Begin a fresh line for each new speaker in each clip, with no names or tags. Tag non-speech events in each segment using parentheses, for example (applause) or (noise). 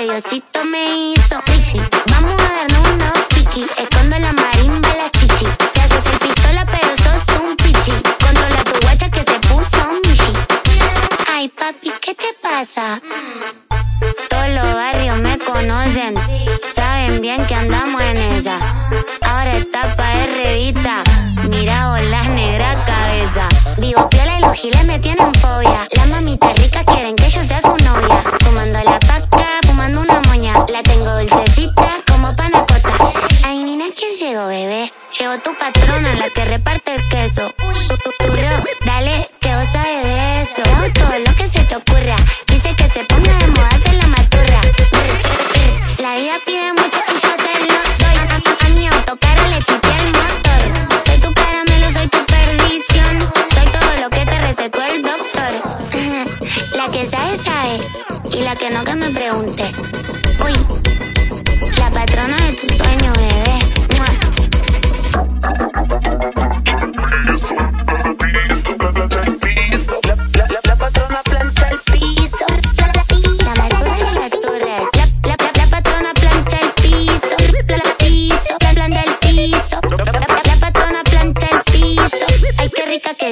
Diosito me hizo. Ricky, vamos a darnos unos piqui. Escondo la marimba, la chichi. Se haces el pistola, pero sos un pichi. Controla tu guacha que se puso un michi. Ay, papi, ¿qué te pasa? Todos los barrios me conocen. Saben bien que andamos en esa. Ahora está pa' de revista. Mira, las negra cabeza. Vivo piola y los giles me tienen fobia. Reparte el queso. Tu, dale, que vos sabes de eso. Todo lo que se te ocurra. Dice que se ponga de moda, hacer la maturra. La vida pide mucho y yo se lo doy. A, mi auto, cara le chipé el motor. Soy tu caramelo, soy tu perdición. Soy todo lo que te recetó el doctor. (laughs) La que sabe, sabe. Y la que no, que me pregunte. Uy, la patrona de tu sueño, bebé.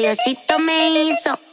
Diosito me hizo.